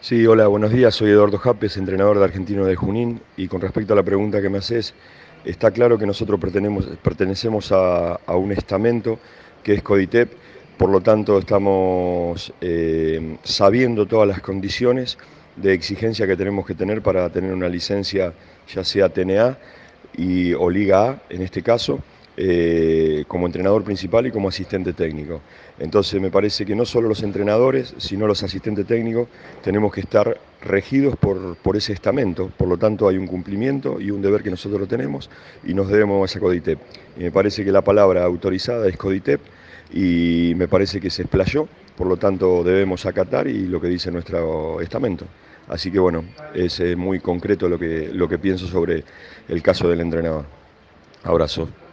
Sí, hola, buenos días. Soy Eduardo Japes, entrenador de Argentino de Junín. Y con respecto a la pregunta que me haces, está claro que nosotros pertenecemos a, un estamento que es CODITEP, por lo tanto estamos eh, sabiendo todas las condiciones de exigencia que tenemos que tener para tener una licencia, ya sea TNA y, o Liga A en este caso. Eh, como entrenador principal y como asistente técnico. Entonces me parece que no solo los entrenadores, sino los asistentes técnicos tenemos que estar regidos por, por ese estamento, por lo tanto hay un cumplimiento y un deber que nosotros lo tenemos y nos debemos a CODITEP. Y me parece que la palabra autorizada es CODITEP y me parece que se explayó, por lo tanto debemos acatar y lo que dice nuestro estamento. Así que bueno, es muy concreto lo que, lo que pienso sobre el caso del entrenador. Abrazo.